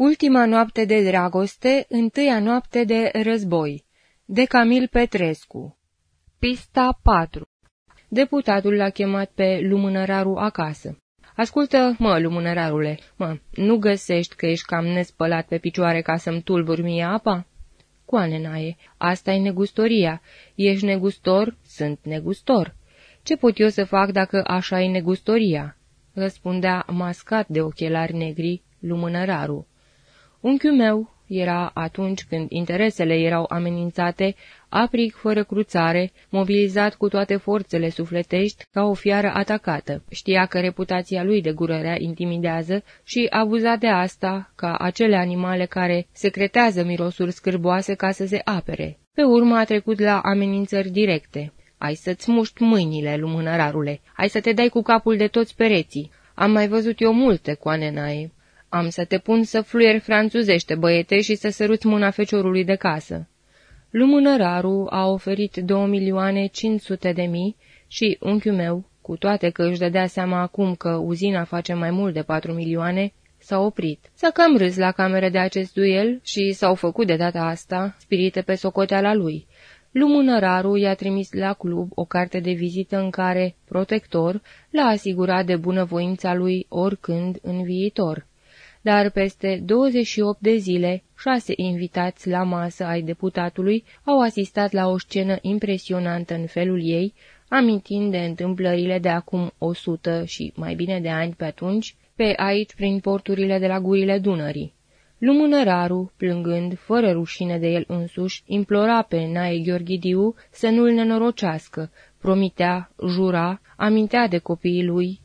Ultima noapte de dragoste, întâia noapte de război. De Camil Petrescu Pista 4 Deputatul l-a chemat pe lumânăraru acasă. Ascultă, mă, lumânărarule, mă, nu găsești că ești cam nespălat pe picioare ca să-mi tulburi mie apa? Coane, naie, asta e negustoria. Ești negustor, sunt negustor. Ce pot eu să fac dacă așa e negustoria?" răspundea mascat de ochelari negri lumânăraru. Unchiul meu era atunci când interesele erau amenințate, aprig fără cruțare, mobilizat cu toate forțele sufletești ca o fiară atacată. Știa că reputația lui de gurărea intimidează și abuza de asta ca acele animale care secretează mirosuri scârboase ca să se apere. Pe urmă a trecut la amenințări directe. Ai să-ți muști mâinile, lumânărarule, ai să te dai cu capul de toți pereții. Am mai văzut eu multe, coanenaie. Am să te pun să fluieri franțuzește, băiete, și să săruți mâna feciorului de casă. Lumânăraru a oferit două milioane cinci sute de mii și unchiul meu, cu toate că își dădea seama acum că uzina face mai mult de patru milioane, s-a oprit. S-a cam râs la cameră de acest duel și s-au făcut de data asta spirite pe socoteala lui. Lumânăraru i-a trimis la club o carte de vizită în care, protector, l-a asigurat de bunăvoința lui oricând în viitor dar peste 28 de zile, șase invitați la masă ai deputatului au asistat la o scenă impresionantă în felul ei, amintind de întâmplările de acum 100 și mai bine de ani pe atunci, pe aici prin porturile de la gurile Dunării. Lumânăraru, plângând, fără rușine de el însuși, implora pe Nae Gheorghidiu să nu-l nenorocească, promitea, jura, amintea de copiii lui,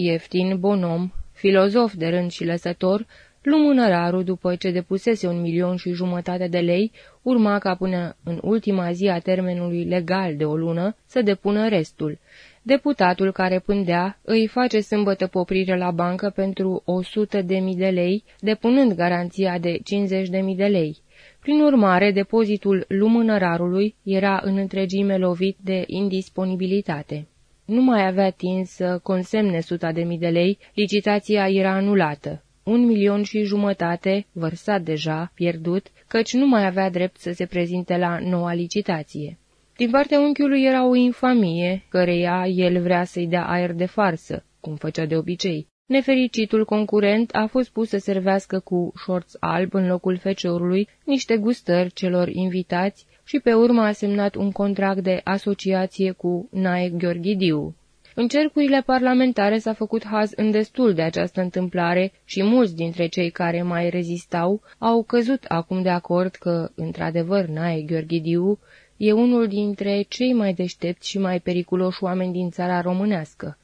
Ieftin, bonom, filozof de rând și lăsător, lumânăraru, după ce depusese un milion și jumătate de lei, urma ca până în ultima zi a termenului legal de o lună să depună restul. Deputatul care pândea îi face sâmbătă poprire la bancă pentru o sută de mii de lei, depunând garanția de 50 de mii de lei. Prin urmare, depozitul lumânărarului era în întregime lovit de indisponibilitate nu mai avea timp să consemne suta de mii de lei, licitația era anulată. Un milion și jumătate, vărsat deja, pierdut, căci nu mai avea drept să se prezinte la noua licitație. Din partea unchiului era o infamie, căreia el vrea să-i dea aer de farsă, cum făcea de obicei. Nefericitul concurent a fost pus să servească cu șorț alb în locul feciorului niște gustări celor invitați și pe urmă a semnat un contract de asociație cu Nae Gheorghidiu. În cercurile parlamentare s-a făcut haz în destul de această întâmplare și mulți dintre cei care mai rezistau au căzut acum de acord că, într-adevăr, Nae Gheorghidiu e unul dintre cei mai deștepți și mai periculoși oameni din țara românească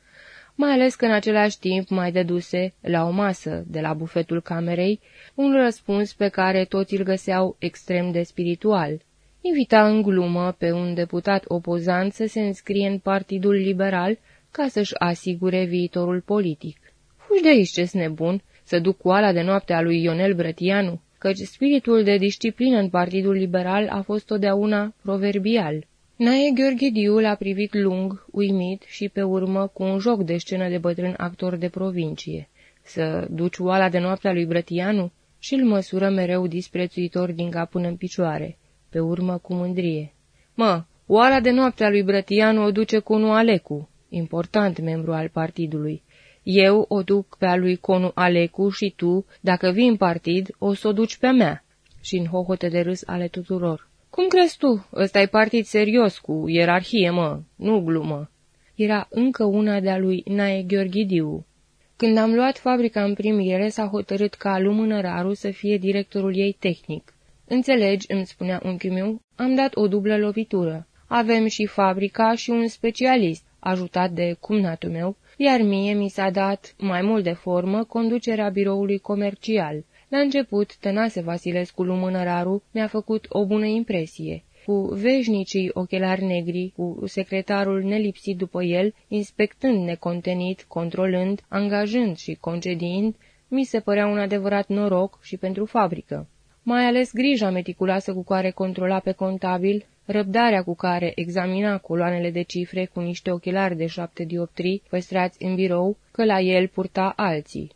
mai ales că în același timp mai deduse, la o masă de la bufetul camerei, un răspuns pe care toți îl găseau extrem de spiritual invita în glumă pe un deputat opozant să se înscrie în Partidul Liberal ca să-și asigure viitorul politic. Fugi de aici, ce nebun, să duc oala de noapte a lui Ionel Brătianu, căci spiritul de disciplină în Partidul Liberal a fost totdeauna proverbial. Nae Gheorghidiu l-a privit lung, uimit și pe urmă cu un joc de scenă de bătrân actor de provincie. Să duci oala de noapte a lui Brătianu? Și îl măsură mereu disprețuitor din cap până în picioare pe urmă cu mândrie. Mă, oala de noapte a lui Brătianu o duce Conu Alecu, important membru al partidului. Eu o duc pe a lui Conu Alecu și tu, dacă vii în partid, o să o duci pe mea. Și în hohote de râs ale tuturor. Cum crezi tu? ăsta e partid serios, cu ierarhie, mă, nu glumă. Era încă una de-a lui Nae Gheorghidiu. Când am luat fabrica în primire, s-a hotărât ca lumânăraru să fie directorul ei tehnic. Înțelegi, îmi spunea unchiul meu, am dat o dublă lovitură. Avem și fabrica și un specialist, ajutat de cumnatul meu, iar mie mi s-a dat, mai mult de formă, conducerea biroului comercial. La început, Tănase Vasilescu Lumânăraru mi-a făcut o bună impresie. Cu veșnicii ochelari negri, cu secretarul nelipsit după el, inspectând necontenit, controlând, angajând și concediind, mi se părea un adevărat noroc și pentru fabrică mai ales grija meticuloasă cu care controla pe contabil, răbdarea cu care examina coloanele de cifre cu niște ochelari de șapte dioptrii păstrați în birou, că la el purta alții.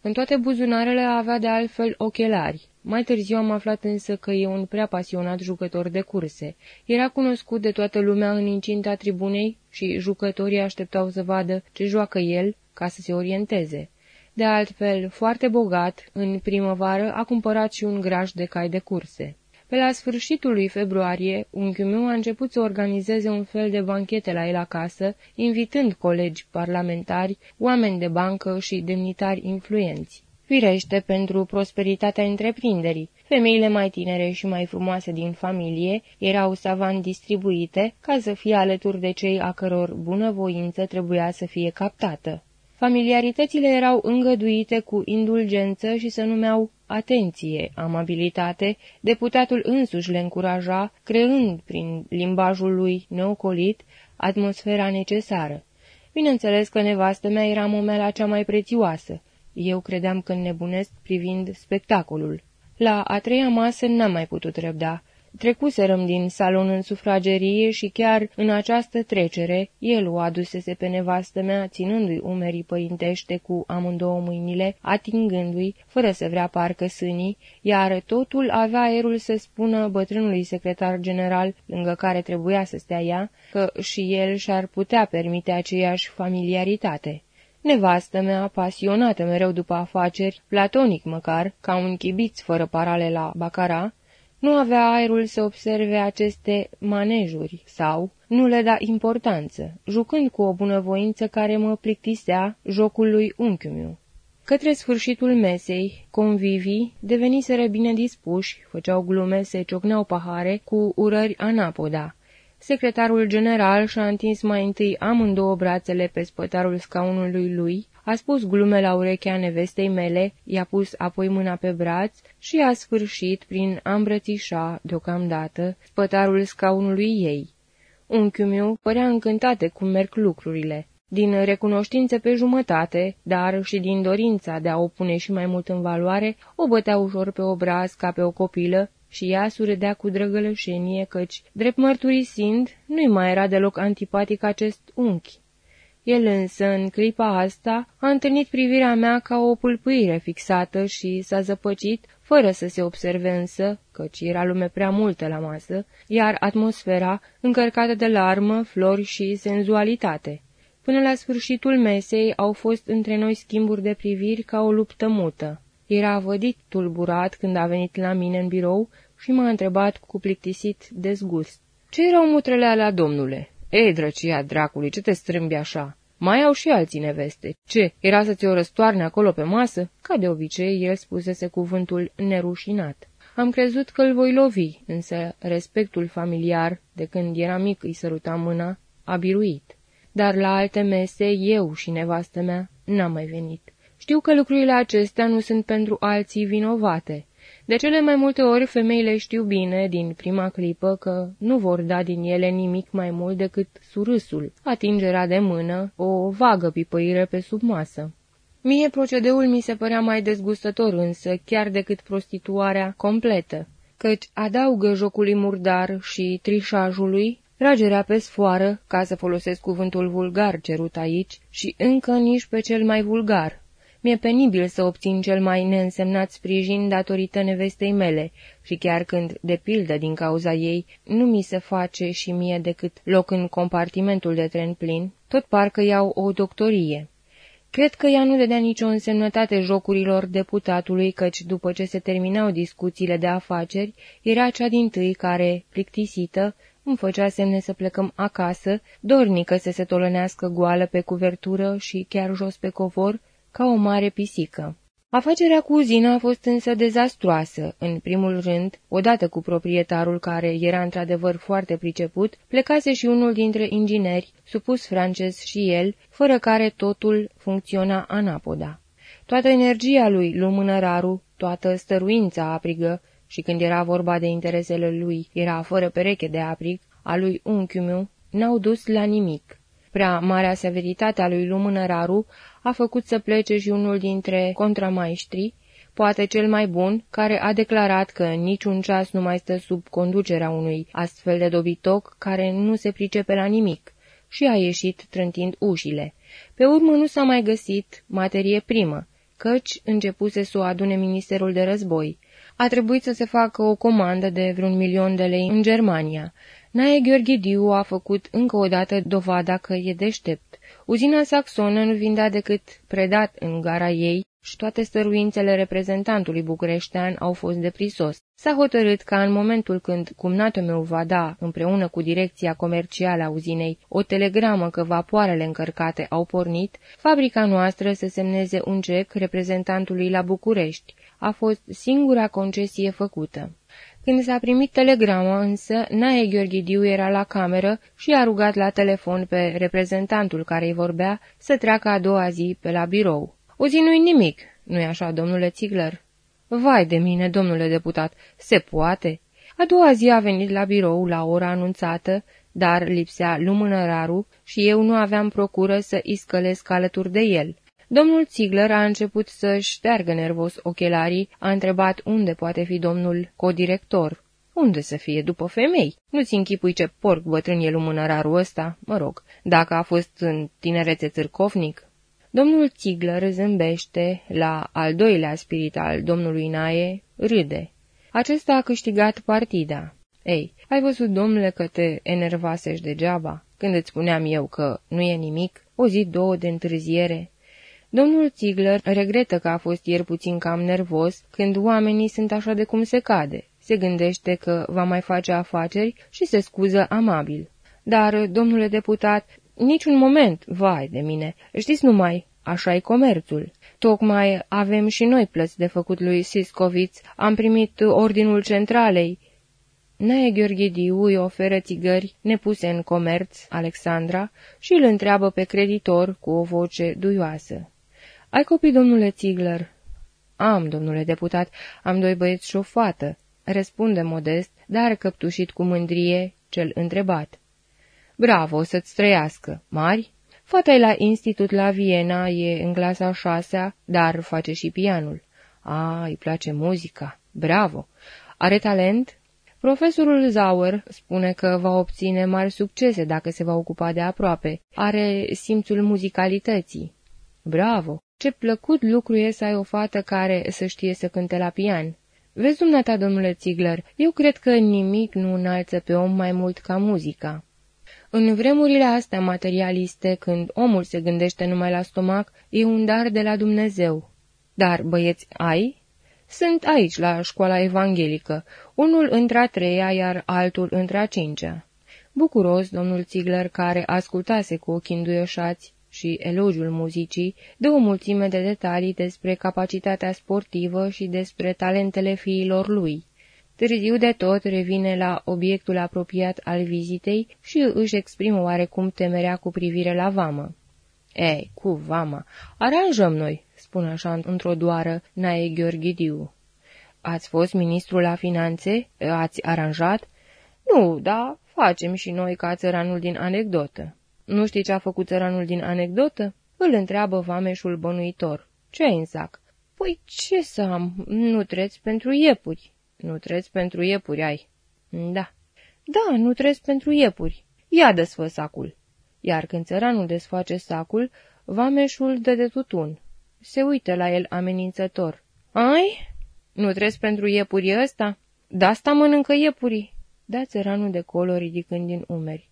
În toate buzunarele avea de altfel ochelari. Mai târziu am aflat însă că e un prea pasionat jucător de curse. Era cunoscut de toată lumea în incinta tribunei și jucătorii așteptau să vadă ce joacă el ca să se orienteze. De altfel, foarte bogat, în primăvară a cumpărat și un graj de cai de curse. Pe la sfârșitul lui februarie, unchiul meu a început să organizeze un fel de banchete la el acasă, invitând colegi parlamentari, oameni de bancă și demnitari influenți. Firește, pentru prosperitatea întreprinderii, femeile mai tinere și mai frumoase din familie erau savan distribuite ca să fie alături de cei a căror bunăvoință trebuia să fie captată. Familiaritățile erau îngăduite cu indulgență și se numeau atenție, amabilitate, deputatul însuși le încuraja, creând, prin limbajul lui neocolit, atmosfera necesară. Bineînțeles că nevastă mea era momela cea mai prețioasă. Eu credeam că nebunesc privind spectacolul. La a treia masă n-am mai putut răbda. Trecuserăm din salon în sufragerie și chiar în această trecere el o adusese pe nevastă mea, ținându-i umerii părintește cu amândouă mâinile, atingându-i, fără să vrea parcă sânii, iar totul avea aerul să spună bătrânului secretar general, lângă care trebuia să stea ea, că și el și-ar putea permite aceeași familiaritate. Nevastă mea, pasionată mereu după afaceri, platonic măcar, ca un chibiț fără parale la Bacara, nu avea aerul să observe aceste manejuri sau nu le da importanță, jucând cu o bunăvoință care mă plictisea jocul lui unchiul meu. Către sfârșitul mesei, convivii deveniseră bine dispuși, făceau glume, se ciocneau pahare cu urări anapoda. Secretarul general și-a întins mai întâi amândouă brațele pe spătarul scaunului lui, a spus glume la urechea nevestei mele, i-a pus apoi mâna pe braț și a sfârșit prin a îmbrățișa, deocamdată, spătarul scaunului ei. Unchiul meu părea încântat de cum merg lucrurile. Din recunoștință pe jumătate, dar și din dorința de a o pune și mai mult în valoare, o bătea ușor pe obraz ca pe o copilă și ea surâdea cu drăgălășenie căci, drept mărturisind, nu-i mai era deloc antipatic acest unchi. El însă, în clipa asta, a întâlnit privirea mea ca o pulpuire fixată și s-a zăpăcit, fără să se observe însă, căci era lume prea multă la masă, iar atmosfera încărcată de larmă, flori și senzualitate. Până la sfârșitul mesei au fost între noi schimburi de priviri ca o luptă mută. Era vădit tulburat când a venit la mine în birou și m-a întrebat cu plictisit dezgust. Ce erau mutrele alea, domnule?" Ei, drăcia dracului, ce te strâmbi așa?" Mai au și alții neveste. Ce, era să ți-o răstoarne acolo pe masă? Ca de obicei, el spusese cuvântul nerușinat. Am crezut că îl voi lovi, însă respectul familiar, de când era mic îi săruta mâna, a biruit. Dar la alte mese, eu și nevastă mea n-am mai venit. Știu că lucrurile acestea nu sunt pentru alții vinovate. De cele mai multe ori femeile știu bine, din prima clipă, că nu vor da din ele nimic mai mult decât surâsul, atingerea de mână, o vagă pipăire pe sub masă. Mie procedeul mi se părea mai dezgustător însă, chiar decât prostituarea completă, căci adaugă jocului murdar și trișajului, tragerea pe sfoară, ca să folosesc cuvântul vulgar cerut aici, și încă nici pe cel mai vulgar, mi-e penibil să obțin cel mai neînsemnat sprijin datorită nevestei mele și chiar când, de pildă din cauza ei, nu mi se face și mie decât loc în compartimentul de tren plin, tot parcă iau o doctorie. Cred că ea nu dădea nicio însemnătate jocurilor deputatului, căci după ce se terminau discuțiile de afaceri, era cea din tâi care, plictisită, îmi făcea semne să plecăm acasă, dornică să se tolănească goală pe cuvertură și chiar jos pe covor, ca o mare pisică. Afacerea cu uzina a fost însă dezastroasă. În primul rând, odată cu proprietarul care era într-adevăr foarte priceput, plecase și unul dintre ingineri, supus francez și el, fără care totul funcționa anapoda. Toată energia lui lumânăraru, toată stăruința aprigă, și când era vorba de interesele lui, era fără pereche de aprig, a lui unchiul meu, n-au dus la nimic. Prea marea severitate a lui lumânăraru a făcut să plece și unul dintre contramaestri, poate cel mai bun, care a declarat că niciun ceas nu mai stă sub conducerea unui astfel de dobitoc care nu se pricepe la nimic și a ieșit trântind ușile. Pe urmă nu s-a mai găsit materie primă, căci începuse să o adune Ministerul de Război. A trebuit să se facă o comandă de vreun milion de lei în Germania. Nae Gheorghidiu a făcut încă o dată dovada că e deștept. Uzina saxonă nu vindea decât predat în gara ei și toate stăruințele reprezentantului bucureștean au fost de prisos. S-a hotărât ca în momentul când cumnatul meu va da, împreună cu direcția comercială a uzinei, o telegramă că vapoarele încărcate au pornit, fabrica noastră să semneze un cec reprezentantului la București. A fost singura concesie făcută. Când s-a primit telegrama, însă, Nae Gheorghidiu era la cameră și a rugat la telefon pe reprezentantul care îi vorbea să treacă a doua zi pe la birou. O zi nu-i nimic, nu-i așa, domnule Țigler? Vai de mine, domnule deputat, se poate? A doua zi a venit la birou la ora anunțată, dar lipsea lumânăraru și eu nu aveam procură să iscălesc alături de el. Domnul Țigler a început să-și șteargă nervos ochelarii, a întrebat unde poate fi domnul codirector. Unde să fie după femei? Nu-ți închipui ce porc bătrân e lumânărarul ăsta, mă rog, dacă a fost în tinerețe țârcovnic. Domnul Țigler zâmbește la al doilea spirit al domnului Nae, râde. Acesta a câștigat partida. Ei, ai văzut, domnule, că te enervasești degeaba? Când îți spuneam eu că nu e nimic, o zi, două de întârziere. Domnul Țigler regretă că a fost ieri puțin cam nervos când oamenii sunt așa de cum se cade. Se gândește că va mai face afaceri și se scuză amabil. Dar, domnule deputat, Niciun moment, vai de mine, știți numai, așa e comerțul. Tocmai avem și noi plăți de făcut lui Siscoviț, am primit ordinul centralei. Nae Gheorghidiu îi oferă țigări nepuse în comerț, Alexandra, și îl întreabă pe creditor cu o voce duioasă. Ai copii, domnule Țigler?" Am, domnule deputat, am doi băieți și o fată," răspunde modest, dar căptușit cu mândrie, cel întrebat. Bravo, să-ți trăiască. Mari? Fata e la institut la Viena, e în clasa a șasea, dar face și pianul. A, îi place muzica. Bravo! Are talent? Profesorul Zauer spune că va obține mari succese dacă se va ocupa de aproape. Are simțul muzicalității. Bravo! Ce plăcut lucru e să ai o fată care să știe să cânte la pian. Vezi, dumneata, domnule Ziegler, eu cred că nimic nu înalță pe om mai mult ca muzica. În vremurile astea materialiste, când omul se gândește numai la stomac, e un dar de la Dumnezeu. Dar băieți ai? Sunt aici, la școala evanghelică, unul între a treia, iar altul între a cincea. Bucuros, domnul Țigler, care ascultase cu ochii înduioșați și elogiul muzicii, dă o mulțime de detalii despre capacitatea sportivă și despre talentele fiilor lui. Târziu de tot revine la obiectul apropiat al vizitei și își exprimă oarecum temerea cu privire la vamă. Ei, cu vama, aranjăm noi, spune așa într-o doară Nae Gheorghidiu. Ați fost ministru la finanțe? Ați aranjat? Nu, da, facem și noi ca țăranul din anecdotă. Nu știi ce a făcut țăranul din anecdotă? Îl întreabă vameșul bănuitor. Ce ai în sac? Păi ce să am? Nu treți pentru iepuri. Nu treci pentru iepuri ai. Da. Da, nu treci pentru iepuri. Ia desfă sacul. Iar când țăranul desface sacul, vameșul dă de tutun. Se uită la el amenințător. Ai? Nu treci pentru iepuri ăsta? Da, asta mănâncă iepurii. Da țăranul de colo ridicând din umeri.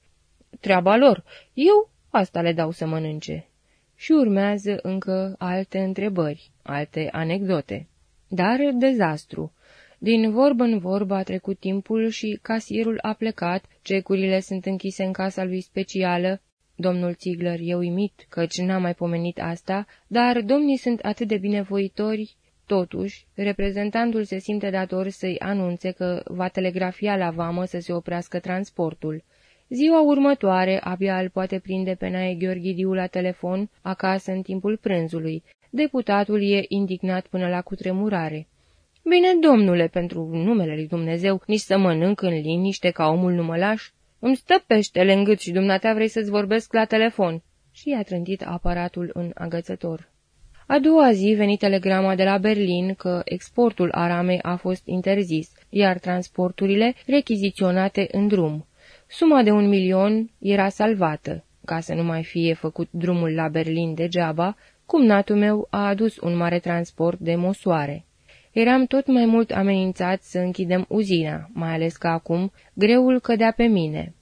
Treaba lor. Eu asta le dau să mănânce. Și urmează încă alte întrebări, alte anecdote. Dar dezastru. Din vorbă în vorbă a trecut timpul și casierul a plecat, cecurile sunt închise în casa lui specială. Domnul Țigler e uimit, căci n-a mai pomenit asta, dar domnii sunt atât de binevoitori. Totuși, reprezentantul se simte dator să-i anunțe că va telegrafia la vamă să se oprească transportul. Ziua următoare, abia îl poate prinde pe Nae Gheorghidiu la telefon, acasă în timpul prânzului. Deputatul e indignat până la cutremurare. Bine, domnule, pentru numele lui Dumnezeu, nici să mănânc în liniște ca omul nu mă lași. Îmi stă peștele în gât și dumneata vrei să-ți vorbesc la telefon. Și i-a trântit aparatul în agățător. A doua zi veni telegrama de la Berlin că exportul aramei a fost interzis, iar transporturile rechiziționate în drum. Suma de un milion era salvată. Ca să nu mai fie făcut drumul la Berlin degeaba, cumnatul meu a adus un mare transport de mosoare. Eram tot mai mult amenințat să închidem uzina, mai ales că acum greul cădea pe mine.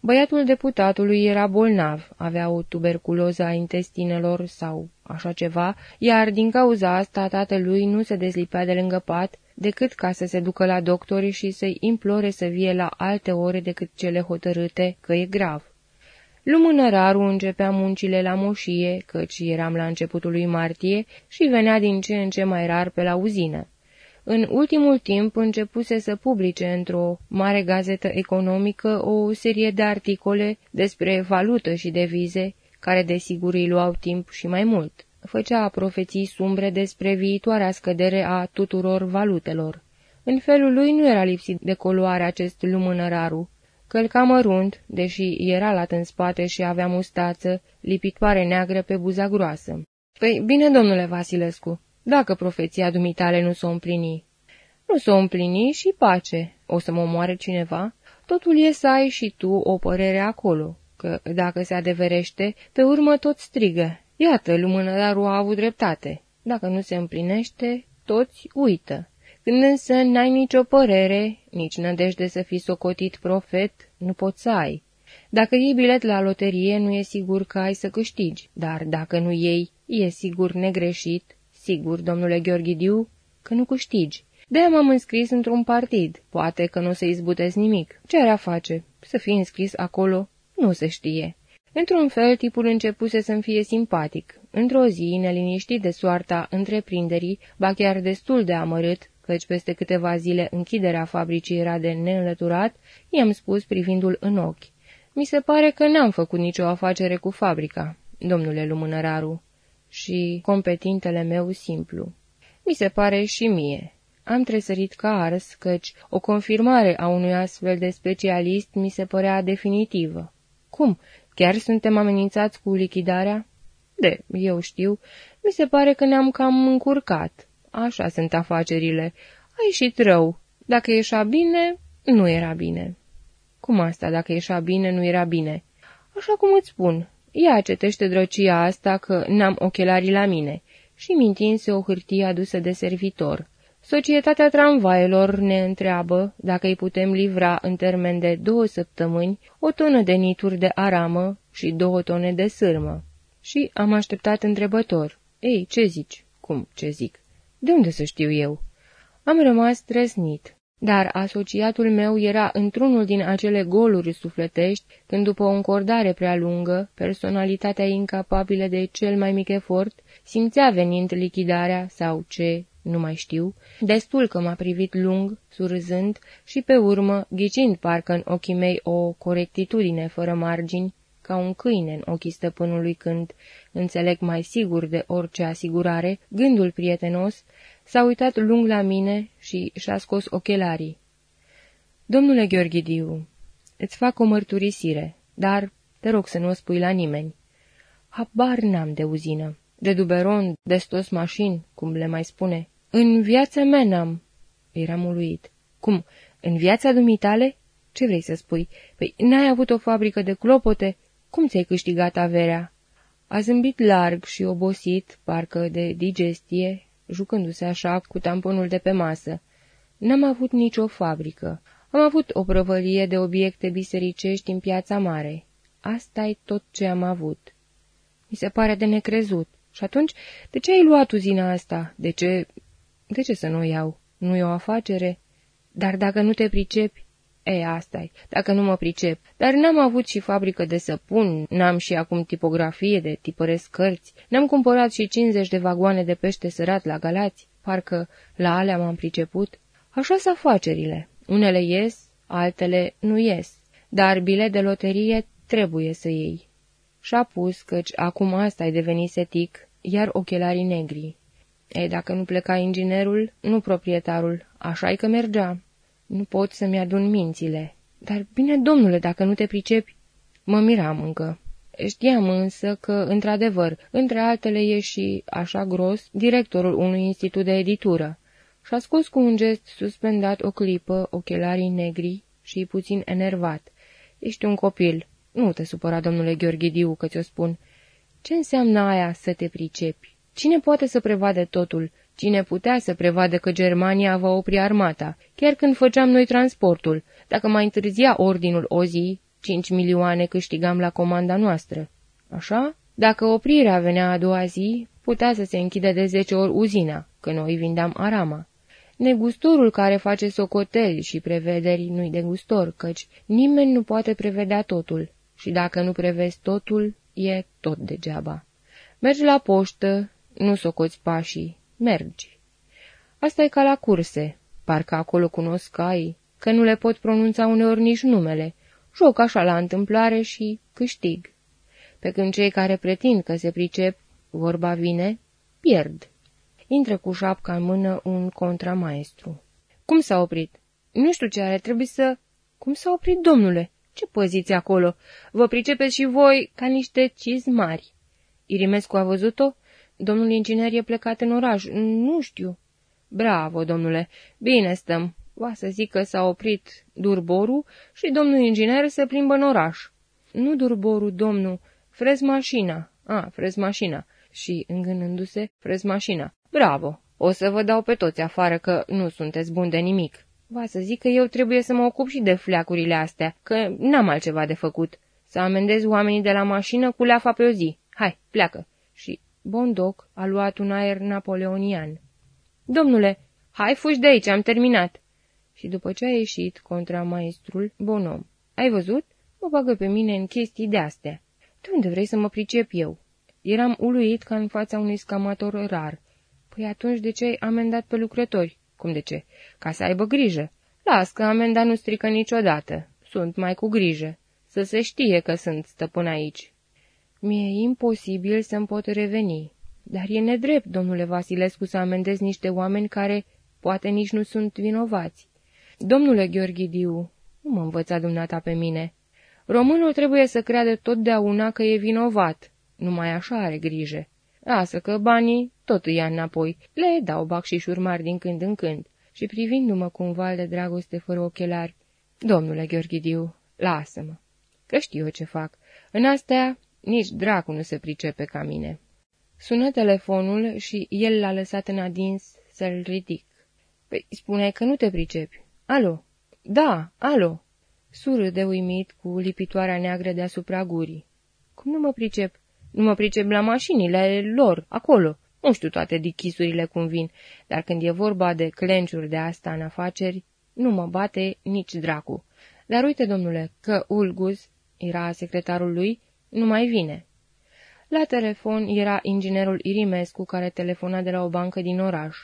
Băiatul deputatului era bolnav, avea o tuberculoză a intestinelor sau așa ceva, iar din cauza asta tatălui nu se dezlipea de lângă pat decât ca să se ducă la doctori și să-i implore să vie la alte ore decât cele hotărâte că e grav. Lumânăraru începea muncile la moșie, căci eram la începutul lui martie și venea din ce în ce mai rar pe la uzină. În ultimul timp începuse să publice într-o mare gazetă economică o serie de articole despre valută și devize, care desigur îi luau timp și mai mult. Făcea profeții sumbre despre viitoarea scădere a tuturor valutelor. În felul lui nu era lipsit de coloare acest lumânăraru. Călca mărunt, deși era lat în spate și avea mustață, lipitoare neagră pe buza groasă. Păi, bine, domnule Vasilescu, dacă profeția dumitale nu s-o împlini. Nu s-o împlini și pace. O să mă moare cineva? Totul e să ai și tu o părere acolo, că dacă se adeverește, pe urmă tot strigă. Iată, lumânădarul a avut dreptate. Dacă nu se împlinește, toți uită. Când însă n-ai nicio părere, nici nădejde să fii socotit profet, nu poți să ai. Dacă iei bilet la loterie, nu e sigur că ai să câștigi, dar dacă nu iei, e sigur negreșit, sigur, domnule Gheorghidiu, că nu câștigi. De-aia m-am înscris într-un partid. Poate că nu o să izbutez nimic. Ce ar face? Să fii înscris acolo? Nu se știe. Într-un fel, tipul începuse să-mi fie simpatic. Într-o zi, neliniștit de soarta întreprinderii, ba chiar destul de amărât, căci peste câteva zile închiderea fabricii era de neînlăturat, i-am spus privindu-l în ochi. Mi se pare că n-am făcut nicio afacere cu fabrica, domnule lumânăraru. Și competintele meu simplu. Mi se pare și mie. Am tresărit ca ars, căci o confirmare a unui astfel de specialist mi se părea definitivă. Cum? Chiar suntem amenințați cu lichidarea? De, eu știu, mi se pare că ne-am cam încurcat. Așa sunt afacerile. A ieșit rău. Dacă ieșa bine, nu era bine. Cum asta, dacă ieșa bine, nu era bine? Așa cum îți spun. Ia cetește drăcia asta că n-am ochelarii la mine. Și mintinse o hârtie adusă de servitor. Societatea tramvaielor ne întreabă dacă îi putem livra în termen de două săptămâni o tonă de nituri de aramă și două tone de sârmă. Și am așteptat întrebător. Ei, ce zici? Cum, ce zic? De unde să știu eu? Am rămas trăsnit. Dar asociatul meu era într-unul din acele goluri sufletești, când după o încordare prea lungă, personalitatea incapabilă de cel mai mic efort simțea venind lichidarea sau ce, nu mai știu, destul că m-a privit lung, surzând și pe urmă, ghicind parcă în ochii mei o corectitudine fără margini, ca un câine în ochii stăpânului când, înțeleg mai sigur de orice asigurare, gândul prietenos, s-a uitat lung la mine și și-a scos ochelarii. Domnule Gheorghidiu, îți fac o mărturisire, dar te rog să nu o spui la nimeni. Habar n-am de uzină, de duberon, de stos mașini, cum le mai spune. În viața mea n-am. Eram uluit. Cum, în viața dumitale? Ce vrei să spui? Păi n-ai avut o fabrică de clopote? Cum ți-ai câștigat averea?" A zâmbit larg și obosit, parcă de digestie, jucându-se așa cu tamponul de pe masă. N-am avut nicio fabrică. Am avut o prăvălie de obiecte bisericești în piața mare. asta e tot ce am avut. Mi se pare de necrezut. Și atunci, de ce ai luat uzina asta? De ce... De ce să nu o iau? Nu e o afacere? Dar dacă nu te pricepi, E, asta -i, dacă nu mă pricep. Dar n-am avut și fabrică de săpun, n-am și acum tipografie de tipăresc cărți, n-am cumpărat și 50 de vagoane de pește sărat la Galați, parcă la alea m-am priceput. așa sunt afacerile. Unele ies, altele nu ies, dar bilet de loterie trebuie să iei. Și-a pus, căci acum asta ai devenit setic, iar ochelarii negri. E, dacă nu pleca inginerul, nu proprietarul, așa-i că mergea. Nu pot să-mi adun mințile. Dar bine, domnule, dacă nu te pricepi... Mă miram încă. Știam însă că, într-adevăr, între altele e și, așa gros, directorul unui institut de editură. Și-a scos cu un gest suspendat o clipă ochelarii negri și puțin enervat. Ești un copil. Nu te supăra, domnule Gheorghidiu, că ți-o spun. Ce înseamnă aia să te pricepi? Cine poate să prevadă totul? Cine putea să prevadă că Germania va opri armata, chiar când făceam noi transportul? Dacă mai întârzia ordinul o zi, cinci milioane câștigam la comanda noastră. Așa? Dacă oprirea venea a doua zi, putea să se închide de zece ori uzina, că noi vindeam arama. Negustorul care face socoteli și prevederi nu-i de gustor, căci nimeni nu poate prevedea totul și dacă nu prevezi totul, e tot degeaba. Mergi la poștă, nu socoți pașii, mergi. Asta e ca la curse, parcă acolo cunosc cai, că nu le pot pronunța uneori nici numele, joc așa la întâmplare și câștig. Pe când cei care pretind că se pricep, vorba vine, pierd. Intră cu șapca în mână un contramaestru. Cum s-a oprit? Nu știu ce are, trebuie să... Cum s-a oprit, domnule? Ce păziți acolo? Vă pricepeți și voi ca niște cizmari. Irimescu a văzut-o? Domnul inginer e plecat în oraș. Nu știu. Bravo, domnule. Bine stăm. Va să zic că s-a oprit durborul și domnul inginer se plimbă în oraș. Nu durborul, domnul, frez mașina. A, frez mașina. Și, îngânându-se, frez mașina. Bravo! O să vă dau pe toți afară că nu sunteți buni de nimic. Va să zic că eu trebuie să mă ocup și de fleacurile astea, că n-am altceva de făcut. Să amendez oamenii de la mașină cu leafa pe o zi. Hai, pleacă! Și Bondoc a luat un aer napoleonian. Domnule, hai fugi de aici, am terminat. Și după ce a ieșit contra maestrul Bonom, ai văzut? Mă bagă pe mine în chestii de-astea. De unde vrei să mă pricep eu? Eram uluit ca în fața unui scamator rar. Păi atunci de ce ai amendat pe lucrători? Cum de ce? Ca să aibă grijă. Las că amenda nu strică niciodată. Sunt mai cu grijă. Să se știe că sunt stăpân aici. Mi-e imposibil să-mi pot reveni. Dar e nedrept, domnule Vasilescu, să amendez niște oameni care poate nici nu sunt vinovați. Domnule Gheorghidiu, nu mă învăța dumneata pe mine. Românul trebuie să creadă totdeauna că e vinovat. Numai așa are grijă. Lasă că banii tot îi ia înapoi, le dau bacșișuri mari din când în când. Și privindu-mă cu un val de dragoste fără ochelari, Domnule Gheorghidiu, lasă-mă, că știu eu ce fac. În astea nici dracu nu se pricepe ca mine. Sună telefonul și el l-a lăsat în adins să-l ridic. Păi, spune că nu te pricepi. Alo? Da, alo! Sură de uimit cu lipitoarea neagră deasupra gurii. Cum nu mă pricep? Nu mă pricep la mașinile lor, acolo. Nu știu toate dichisurile cum vin, dar când e vorba de clenciuri de asta în afaceri, nu mă bate nici dracu. Dar uite, domnule, că Ulgus, era secretarul lui, nu mai vine. La telefon era inginerul Irimescu care telefona de la o bancă din oraș.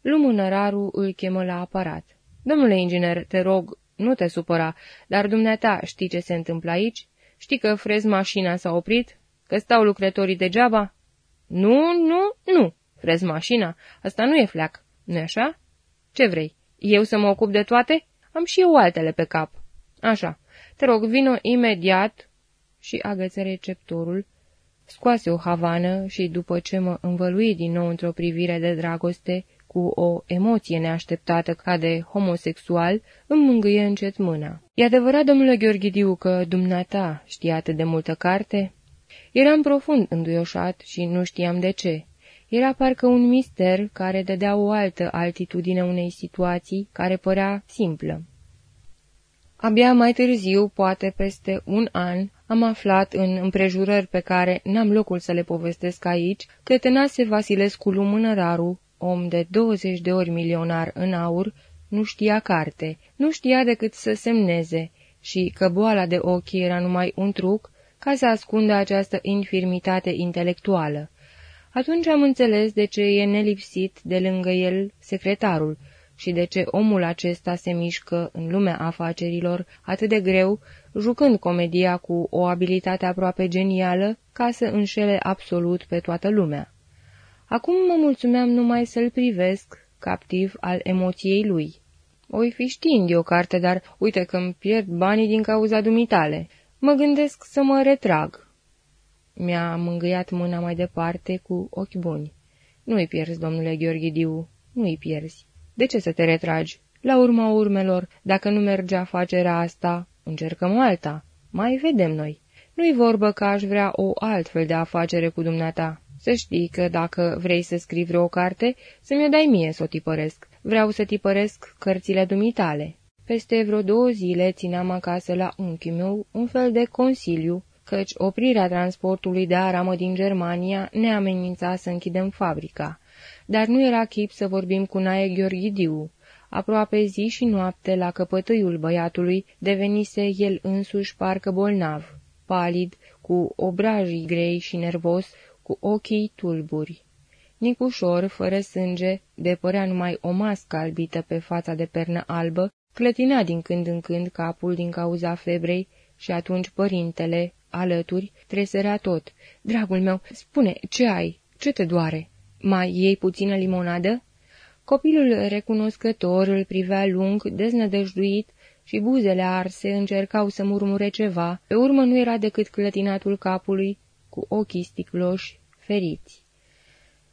Lumânăraru îl chemă la aparat. Domnule inginer, te rog, nu te supăra, dar dumneata știi ce se întâmplă aici? Știi că frez mașina s-a oprit? Că stau lucrătorii degeaba? Nu, nu, nu, frez mașina. Asta nu e fleac, nu-i așa? Ce vrei? Eu să mă ocup de toate? Am și eu altele pe cap. Așa, te rog, vino imediat și agăță receptorul, scoase o havană și, după ce mă învălui din nou într-o privire de dragoste, cu o emoție neașteptată ca de homosexual, îmi mângâie încet mâna. E adevărat, domnule Gheorghidiu, că dumneata știa atât de multă carte? Eram profund înduioșat și nu știam de ce. Era parcă un mister care dădea o altă altitudine unei situații care părea simplă. Abia mai târziu, poate peste un an, am aflat în împrejurări pe care n-am locul să le povestesc aici, că Tănase Vasilescu Lumânăraru, om de 20 de ori milionar în aur, nu știa carte, nu știa decât să semneze și că boala de ochi era numai un truc ca să ascundă această infirmitate intelectuală. Atunci am înțeles de ce e nelipsit de lângă el secretarul, și de ce omul acesta se mișcă în lumea afacerilor atât de greu, jucând comedia cu o abilitate aproape genială ca să înșele absolut pe toată lumea. Acum mă mulțumeam numai să-l privesc, captiv al emoției lui. Oi fi știind eu carte, dar uite că îmi pierd banii din cauza dumitale. Mă gândesc să mă retrag. Mi-a mângâiat mâna mai departe cu ochi buni. Nu-i pierzi, domnule Gheorghidiu, nu-i pierzi. De ce să te retragi? La urma urmelor, dacă nu merge afacerea asta, încercăm alta. Mai vedem noi. Nu-i vorbă că aș vrea o altfel de afacere cu dumneata. Să știi că dacă vrei să scrii vreo carte, să mi-o dai mie să o tipăresc. Vreau să tipăresc cărțile dumitale. Peste vreo două zile țineam acasă la unchiul meu un fel de consiliu, căci oprirea transportului de aramă din Germania ne amenința să închidem fabrica. Dar nu era chip să vorbim cu Nae Gheorghidiu. Aproape zi și noapte, la căpătâiul băiatului, devenise el însuși parcă bolnav, palid, cu obrajii grei și nervos, cu ochii tulburi. Nicușor, fără sânge, de părea numai o mască albită pe fața de pernă albă, clătina din când în când capul din cauza febrei și atunci părintele, alături, tresărea tot. Dragul meu, spune, ce ai? Ce te doare? Mai iei puțină limonadă?" Copilul recunoscător îl privea lung, deznădăjduit și buzele arse încercau să murmure ceva, pe urmă nu era decât clătinatul capului, cu ochii sticloși, feriți.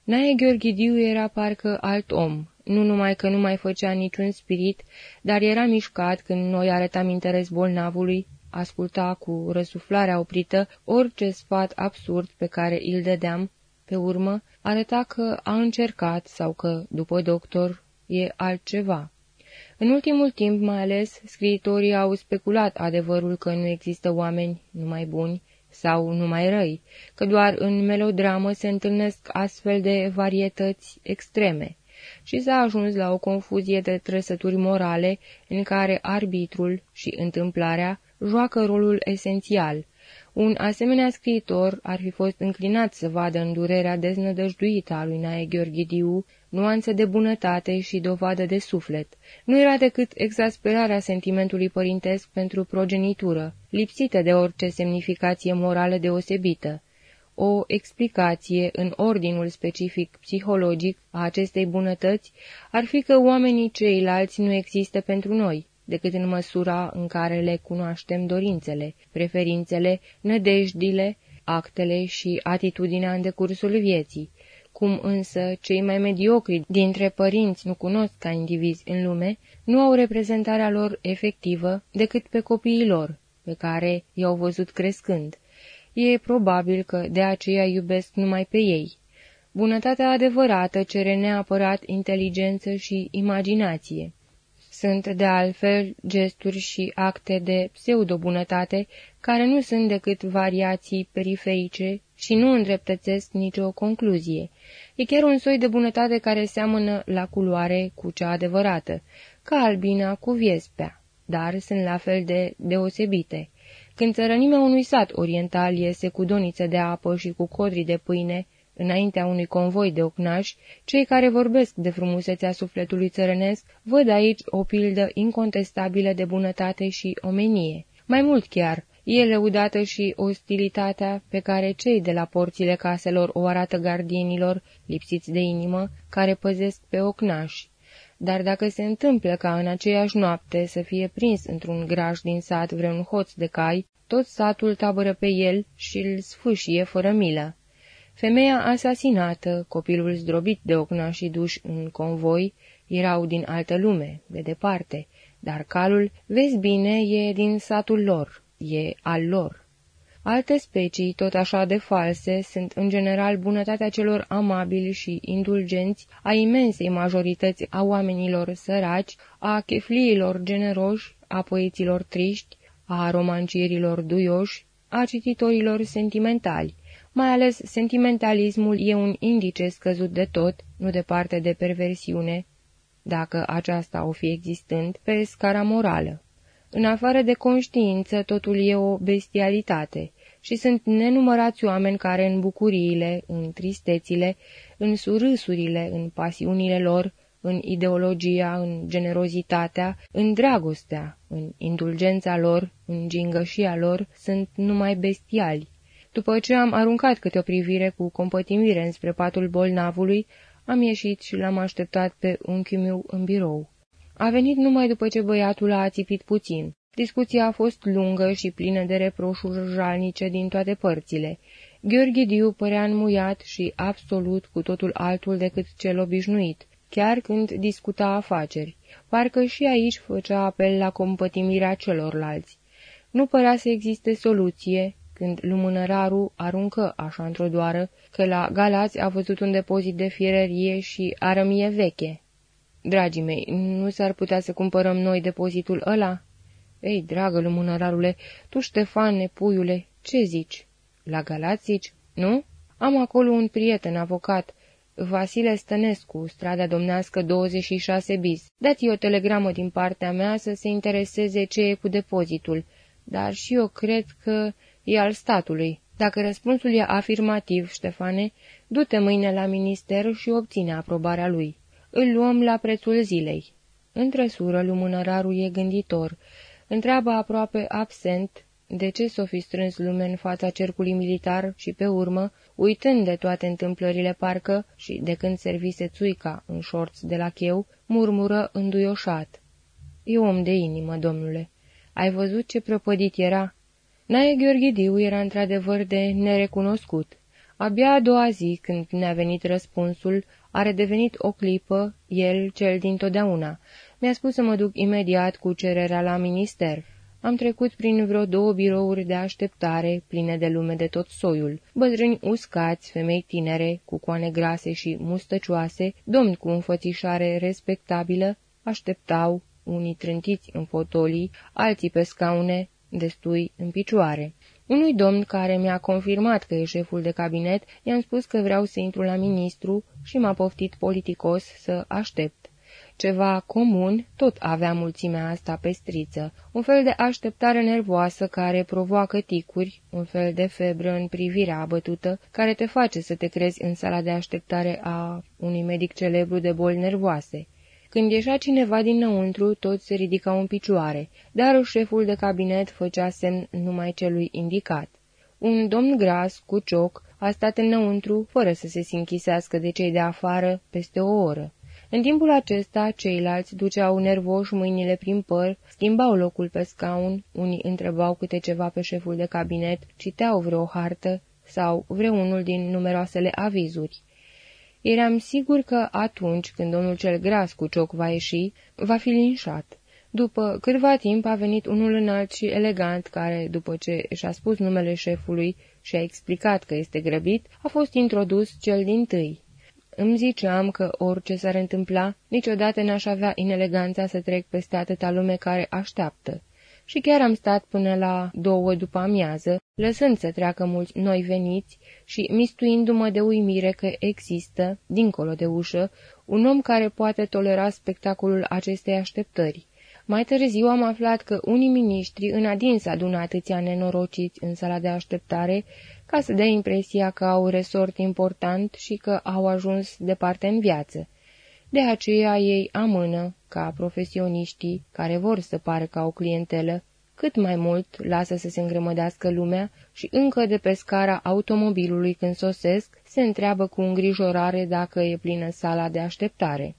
Nae Gheorghidiu era parcă alt om, nu numai că nu mai făcea niciun spirit, dar era mișcat când noi arătam interes bolnavului, asculta cu răsuflarea oprită orice sfat absurd pe care îl dădeam, pe urmă arăta că a încercat sau că, după doctor, e altceva. În ultimul timp, mai ales, scriitorii au speculat adevărul că nu există oameni numai buni sau numai răi, că doar în melodramă se întâlnesc astfel de varietăți extreme și s-a ajuns la o confuzie de trăsături morale în care arbitrul și întâmplarea joacă rolul esențial. Un asemenea scriitor ar fi fost înclinat să vadă în durerea deznădăjduită a lui Nae Gheorghidiu nuanțe de bunătate și dovadă de suflet. Nu era decât exasperarea sentimentului părintesc pentru progenitură, lipsită de orice semnificație morală deosebită. O explicație în ordinul specific psihologic a acestei bunătăți ar fi că oamenii ceilalți nu există pentru noi, decât în măsura în care le cunoaștem dorințele, preferințele, nădejdile, actele și atitudinea în decursul vieții, cum însă cei mai mediocri dintre părinți nu cunosc ca indivizi în lume, nu au reprezentarea lor efectivă decât pe copiii lor, pe care i-au văzut crescând. E probabil că de aceea iubesc numai pe ei. Bunătatea adevărată cere neapărat inteligență și imaginație. Sunt, de altfel, gesturi și acte de pseudobunătate care nu sunt decât variații periferice și nu îndreptățesc nicio concluzie. E chiar un soi de bunătate care seamănă la culoare cu cea adevărată, ca albina cu viespea, dar sunt la fel de deosebite. Când țărănimea unui sat oriental iese cu doniță de apă și cu codri de pâine, înaintea unui convoi de ocnași, cei care vorbesc de frumusețea sufletului țărănesc văd aici o pildă incontestabilă de bunătate și omenie. Mai mult chiar, e lăudată și ostilitatea pe care cei de la porțile caselor o arată gardienilor, lipsiți de inimă, care păzesc pe ocnași. Dar dacă se întâmplă ca în aceeași noapte să fie prins într-un graj din sat vreun hoț de cai, tot satul tabără pe el și îl sfâșie fără milă. Femeia asasinată, copilul zdrobit de și duși în convoi, erau din altă lume, de departe, dar calul, vezi bine, e din satul lor, e al lor. Alte specii, tot așa de false, sunt în general bunătatea celor amabili și indulgenți, a imensei majorități a oamenilor săraci, a chefliilor generoși, a poeților triști, a romancierilor duioși, a cititorilor sentimentali. Mai ales sentimentalismul e un indice scăzut de tot, nu departe de perversiune, dacă aceasta o fi existând, pe scara morală. În afară de conștiință, totul e o bestialitate și sunt nenumărați oameni care în bucuriile, în tristețile, în surâsurile, în pasiunile lor, în ideologia, în generozitatea, în dragostea, în indulgența lor, în gingășia lor, sunt numai bestiali. După ce am aruncat câte o privire cu compătimire înspre patul bolnavului, am ieșit și l-am așteptat pe unchiul meu în birou. A venit numai după ce băiatul a ațipit puțin. Discuția a fost lungă și plină de reproșuri jalnice din toate părțile. Gheorghe Diu părea înmuiat și absolut cu totul altul decât cel obișnuit, chiar când discuta afaceri. Parcă și aici făcea apel la compătimirea celorlalți. Nu părea să existe soluție, când lumânărarul aruncă așa într-o doară că la Galați a văzut un depozit de fierărie și arămie veche. Dragii mei, nu s-ar putea să cumpărăm noi depozitul ăla? Ei, dragă lumânărarule, tu, Ștefane, puiule, ce zici? La Galați zici, nu? Am acolo un prieten avocat, Vasile Stănescu, strada domnească 26 bis. Dați-i o telegramă din partea mea să se intereseze ce e cu depozitul, dar și eu cred că e al statului. Dacă răspunsul e afirmativ, Ștefane, du-te mâine la minister și obține aprobarea lui. Îl luăm la prețul zilei. Între sură, lumânărarul e gânditor. Întreabă aproape absent de ce s-o fi strâns lume în fața cercului militar și pe urmă, uitând de toate întâmplările parcă și de când servise țuica în șorț de la cheu, murmură înduioșat. E om de inimă, domnule. Ai văzut ce prăpădit era?" Nae Gheorghidiu era într-adevăr de nerecunoscut. Abia a doua zi, când ne-a venit răspunsul, a redevenit o clipă, el cel din totdeauna. Mi-a spus să mă duc imediat cu cererea la minister. Am trecut prin vreo două birouri de așteptare, pline de lume de tot soiul, bătrâni uscați, femei tinere, cu coane grase și mustăcioase, domni cu înfățișare respectabilă, așteptau, unii trântiți în fotolii, alții pe scaune, destui în picioare. Unui domn care mi-a confirmat că e șeful de cabinet, i-am spus că vreau să intru la ministru și m-a poftit politicos să aștept. Ceva comun tot avea mulțimea asta pestriță, un fel de așteptare nervoasă care provoacă ticuri, un fel de febră în privirea abătută, care te face să te crezi în sala de așteptare a unui medic celebru de boli nervoase. Când ieșea cineva dinăuntru, toți se ridicau în picioare, dar șeful de cabinet făcea semn numai celui indicat. Un domn gras, cu cioc, a stat înăuntru, fără să se sinchisească de cei de afară, peste o oră. În timpul acesta, ceilalți duceau nervoși mâinile prin păr, schimbau locul pe scaun, unii întrebau câte ceva pe șeful de cabinet, citeau vreo hartă sau vreunul din numeroasele avizuri. Eram sigur că atunci când domnul cel gras cu cioc va ieși, va fi linșat. După câtva timp a venit unul înalt și elegant, care, după ce și-a spus numele șefului și a explicat că este grăbit, a fost introdus cel din tâi. Îmi ziceam că orice s-ar întâmpla, niciodată n-aș avea ineleganța să trec peste atâta lume care așteaptă. Și chiar am stat până la două după amiază, lăsând să treacă mulți noi veniți și mistuindu-mă de uimire că există, dincolo de ușă, un om care poate tolera spectacolul acestei așteptări. Mai târziu am aflat că unii miniștri în adins adună atâția nenorociți în sala de așteptare ca să dea impresia că au resort important și că au ajuns departe în viață. De aceea ei amână, ca profesioniștii care vor să pară ca o clientelă, cât mai mult lasă să se îngrămădească lumea și încă de pe scara automobilului când sosesc, se întreabă cu îngrijorare dacă e plină sala de așteptare.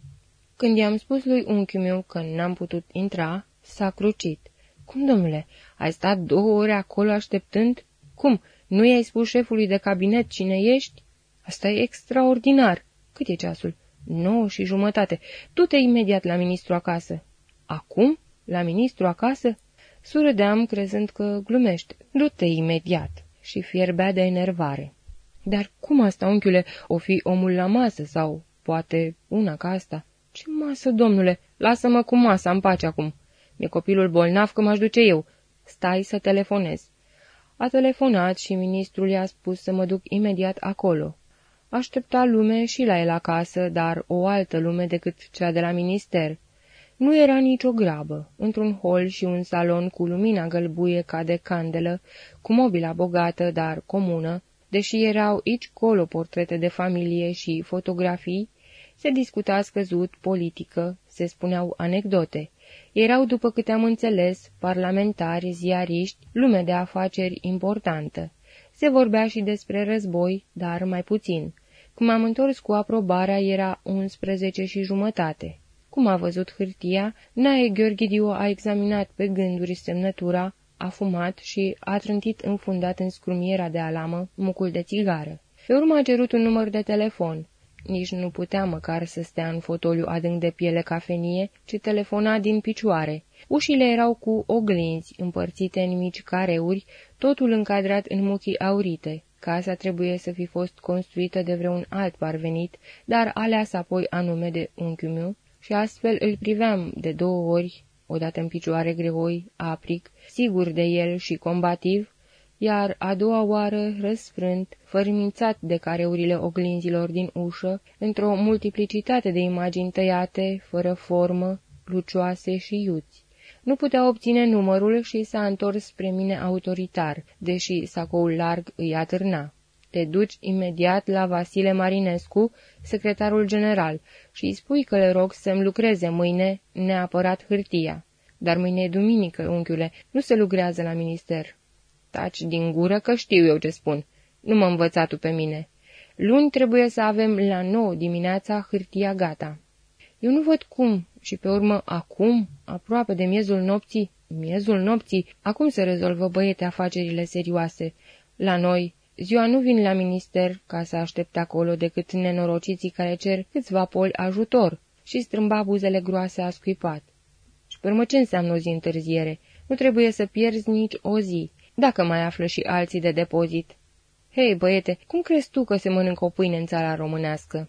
Când i-am spus lui unchiul meu că n-am putut intra, s-a crucit. Cum, domnule, ai stat două ore acolo așteptând? Cum, nu i-ai spus șefului de cabinet cine ești? Asta e extraordinar. Cât e ceasul? Nouă și jumătate. Du-te imediat la ministru acasă. Acum? La ministru acasă? Surâdeam crezând că glumește. Du-te imediat. Și fierbea de enervare. Dar cum asta, unchiule, o fi omul la masă sau poate una ca asta? Ce masă, domnule? Lasă-mă cu masa în pace acum. Mi-e copilul bolnav că m-aș duce eu. Stai să telefonez. A telefonat și ministrul i-a spus să mă duc imediat acolo. Aștepta lume și la el acasă, dar o altă lume decât cea de la minister. Nu era nicio grabă. Într-un hol și un salon cu lumina gălbuie ca de candelă, cu mobila bogată, dar comună, deși erau aici colo portrete de familie și fotografii, se discuta scăzut politică, se spuneau anecdote. Erau, după câte am înțeles, parlamentari, ziariști, lume de afaceri importantă. Se vorbea și despre război, dar mai puțin. Cum am întors cu aprobarea, era 11 și jumătate. Cum a văzut hârtia, Nae Gheorghidiu a examinat pe gânduri semnătura, a fumat și a trântit înfundat în scrumiera de alamă mucul de țigară. Pe urmă a cerut un număr de telefon. nici nu putea măcar să stea în fotoliu adânc de piele cafenie, ci telefona din picioare. Ușile erau cu oglinzi împărțite în mici careuri, totul încadrat în muchii aurite. Casa trebuie să fi fost construită de vreun alt parvenit, dar aleas apoi anume de unchiul meu, și astfel îl priveam de două ori, odată în picioare greoi, apric, sigur de el și combativ, iar a doua oară răsfrânt, fărmințat de careurile oglinzilor din ușă, într-o multiplicitate de imagini tăiate, fără formă, lucioase și iuți. Nu putea obține numărul și s-a întors spre mine autoritar, deși sacoul larg îi atârna. Te duci imediat la Vasile Marinescu, secretarul general, și îi spui că le rog să-mi lucreze mâine neapărat hârtia. Dar mâine e duminică, unchiule, nu se lucrează la minister. Taci din gură că știu eu ce spun. Nu mă învăța tu pe mine. Luni trebuie să avem la nouă dimineața hârtia gata. Eu nu văd cum, și pe urmă acum, aproape de miezul nopții, miezul nopții, acum se rezolvă băiete afacerile serioase. La noi, ziua nu vin la minister ca să aștepte acolo decât nenorociții care cer câțiva poli ajutor și strâmba buzele groase a scuipat. Și pe urmă ce înseamnă o zi întârziere? Nu trebuie să pierzi nici o zi dacă mai află și alții de depozit. Hei, băiete, cum crezi tu că se mănâncă o pâine în țara românească?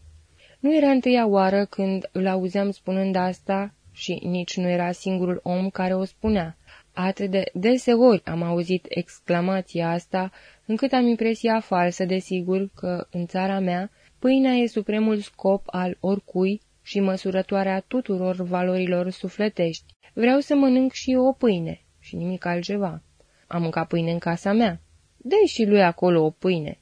Nu era întâia oară când îl auzeam spunând asta și nici nu era singurul om care o spunea. Atât de deseori am auzit exclamația asta, încât am impresia falsă, desigur, că în țara mea pâinea e supremul scop al oricui și măsurătoarea tuturor valorilor sufletești. Vreau să mănânc și eu o pâine și nimic altceva. Am mâncat pâine în casa mea. dă și lui acolo o pâine.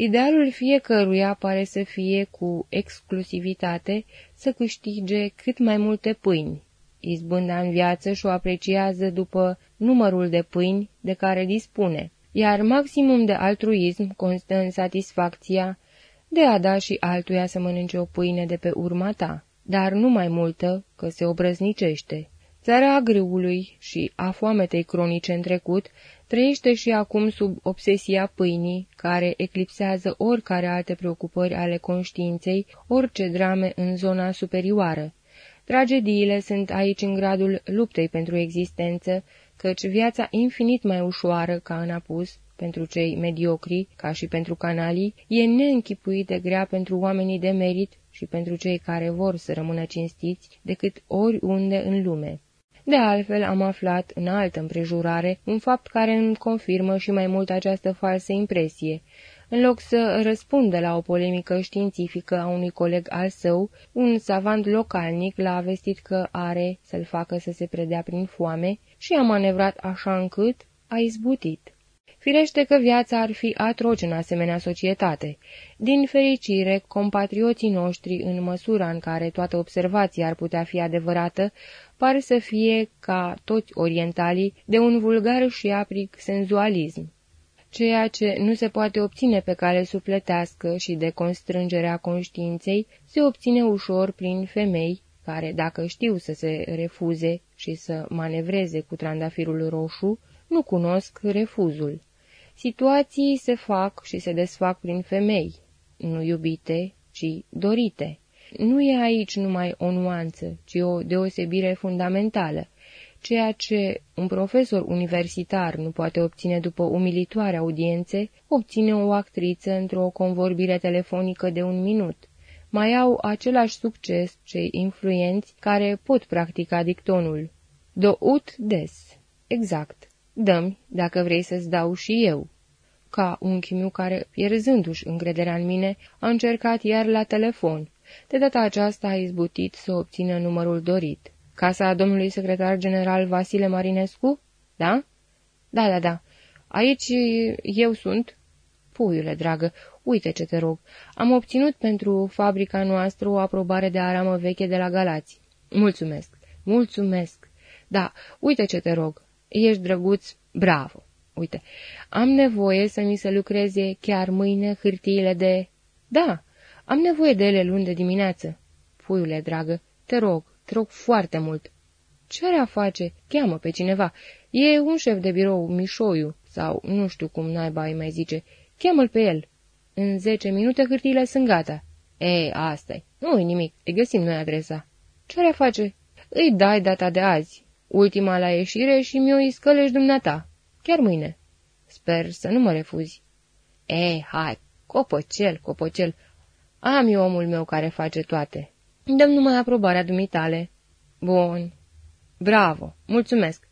Idealul fiecăruia pare să fie cu exclusivitate să câștige cât mai multe pâini. Izbânda în viață și o apreciază după numărul de pâini de care dispune, iar maximum de altruism constă în satisfacția de a da și altuia să mănânce o pâine de pe urma ta, dar nu mai multă că se obrăznicește. Țara grâului și a foametei cronice în trecut trăiește și acum sub obsesia pâinii, care eclipsează oricare alte preocupări ale conștiinței, orice drame în zona superioară. Tragediile sunt aici în gradul luptei pentru existență, căci viața infinit mai ușoară ca în apus, pentru cei mediocri, ca și pentru canalii, e neînchipuit de grea pentru oamenii de merit și pentru cei care vor să rămână cinstiți decât oriunde în lume. De altfel, am aflat în altă împrejurare un fapt care îmi confirmă și mai mult această falsă impresie. În loc să răspundă la o polemică științifică a unui coleg al său, un savant localnic l-a vestit că are să-l facă să se predea prin foame și a manevrat așa încât a izbutit. Firește că viața ar fi atroce în asemenea societate. Din fericire, compatrioții noștri, în măsura în care toată observația ar putea fi adevărată, par să fie, ca toți orientalii, de un vulgar și apric senzualism. Ceea ce nu se poate obține pe cale supletească și de constrângerea conștiinței, se obține ușor prin femei, care, dacă știu să se refuze și să manevreze cu trandafirul roșu, nu cunosc refuzul. Situații se fac și se desfac prin femei, nu iubite, ci dorite. Nu e aici numai o nuanță, ci o deosebire fundamentală. Ceea ce un profesor universitar nu poate obține după umilitoare audiențe, obține o actriță într-o convorbire telefonică de un minut. Mai au același succes cei influenți care pot practica dictonul. Do ut des. Exact. Dă-mi, dacă vrei să-ți dau și eu. Ca unchiul meu care, pierzându-și încrederea în mine, a încercat iar la telefon. De data aceasta a izbutit să obțină numărul dorit. Casa domnului secretar general Vasile Marinescu? Da? Da, da, da. Aici eu sunt. Puiule, dragă, uite ce te rog. Am obținut pentru fabrica noastră o aprobare de aramă veche de la Galați. Mulțumesc, mulțumesc. Da, uite ce te rog. Ești drăguț, bravo. Uite, am nevoie să mi se lucreze chiar mâine hârtiile de... Da, am nevoie de ele luni de dimineață. Puiule, dragă, te rog, te rog foarte mult. Ce are a face? Cheamă pe cineva. E un șef de birou, Mișoiu, sau nu știu cum naiba îi mai zice. Cheamă-l pe el. În zece minute hârtiile sunt gata. E, asta -i. Nu-i nimic, îi găsim noi adresa. Ce are face? Îi dai data de azi, ultima la ieșire și mi-o iscălești dumneata. Chiar mâine. Sper să nu mă refuzi. E, hai, copăcel, copăcel. Am eu omul meu care face toate. Dăm numai aprobarea dumitale. Bun. Bravo, mulțumesc.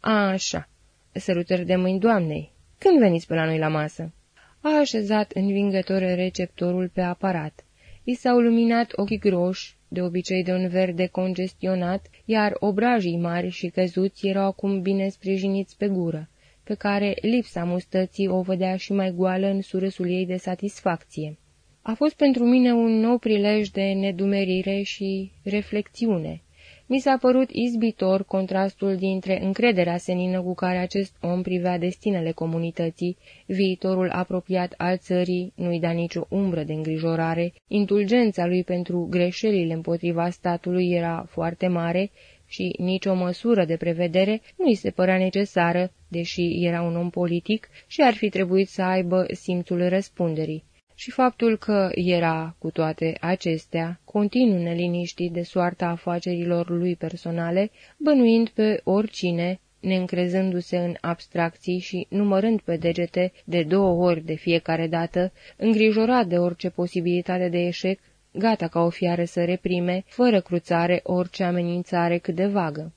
Așa. Sărutări de mâini doamnei. Când veniți pe la noi la masă? A așezat învingător receptorul pe aparat. I s-au luminat ochii groși, de obicei de un verde congestionat, iar obrajii mari și căzuți erau acum bine sprijiniți pe gură, pe care lipsa mustății o vedea și mai goală în surâsul ei de satisfacție. A fost pentru mine un nou prilej de nedumerire și reflecțiune. Mi s-a părut izbitor contrastul dintre încrederea senină cu care acest om privea destinele comunității, viitorul apropiat al țării nu-i da nicio umbră de îngrijorare, indulgența lui pentru greșelile împotriva statului era foarte mare și nicio măsură de prevedere nu îi se părea necesară, deși era un om politic și ar fi trebuit să aibă simțul răspunderii și faptul că era, cu toate acestea, continuu neliniștit de soarta afacerilor lui personale, bănuind pe oricine, neîncrezându-se în abstracții și numărând pe degete de două ori de fiecare dată, îngrijorat de orice posibilitate de eșec, gata ca o fiară să reprime, fără cruțare, orice amenințare cât de vagă.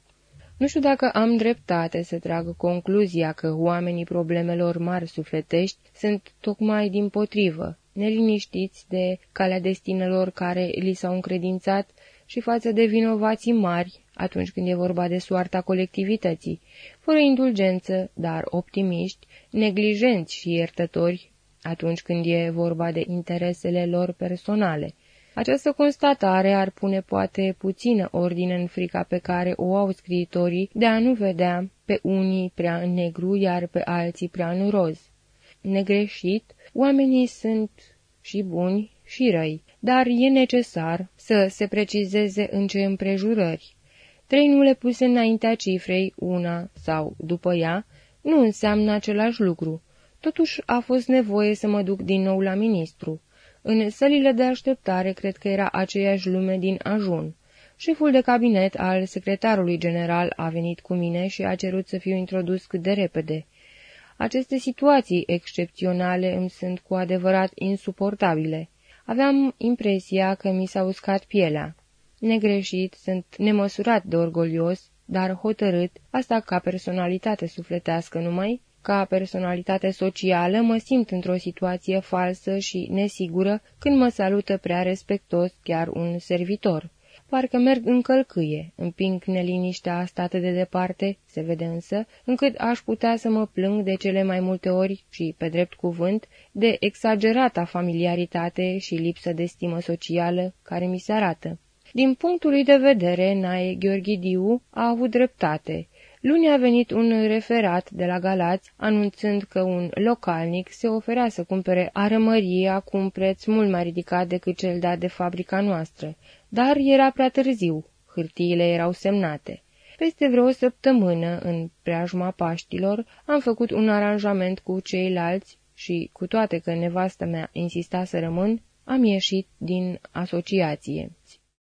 Nu știu dacă am dreptate să trag concluzia că oamenii problemelor mari sufletești sunt tocmai din potrivă, neliniștiți de calea destinelor care li s-au încredințat și față de vinovații mari atunci când e vorba de soarta colectivității, fără indulgență, dar optimiști, neglijenți și iertători atunci când e vorba de interesele lor personale. Această constatare ar pune poate puțină ordine în frica pe care o au scriitorii de a nu vedea pe unii prea în negru, iar pe alții prea în roz. Negreșit, Oamenii sunt și buni și răi, dar e necesar să se precizeze în ce împrejurări. Trei nule puse înaintea cifrei, una sau după ea, nu înseamnă același lucru. Totuși a fost nevoie să mă duc din nou la ministru. În sălile de așteptare cred că era aceeași lume din ajun. Șeful de cabinet al secretarului general a venit cu mine și a cerut să fiu introdus cât de repede. Aceste situații excepționale îmi sunt cu adevărat insuportabile. Aveam impresia că mi s-a uscat pielea. Negreșit, sunt nemăsurat de orgolios, dar hotărât, asta ca personalitate sufletească numai, ca personalitate socială mă simt într-o situație falsă și nesigură când mă salută prea respectos chiar un servitor. Parcă merg în călcâie, împing neliniștea asta atât de departe, se vede însă, încât aș putea să mă plâng de cele mai multe ori și, pe drept cuvânt, de exagerata familiaritate și lipsă de stimă socială care mi se arată. Din punctul lui de vedere, Nae Gheorghidiu a avut dreptate. Luni a venit un referat de la Galați, anunțând că un localnic se oferea să cumpere arămăria cu un preț mult mai ridicat decât cel dat de fabrica noastră dar era prea târziu, hârtiile erau semnate. Peste vreo săptămână, în preajma Paștilor, am făcut un aranjament cu ceilalți și, cu toate că nevastă mea insista să rămân, am ieșit din asociație.